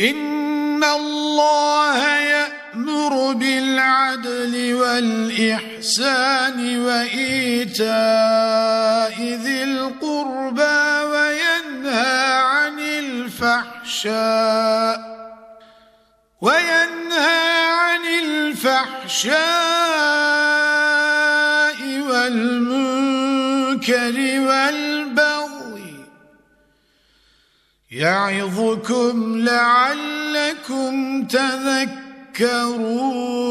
إن الله يأمر بالعدل والإحسان وإيتاء ذي القربى وينهى عن الفحشاء وينهى عن الفحشاء والمنكر والبغي يعظكم لعلكم تذكرون.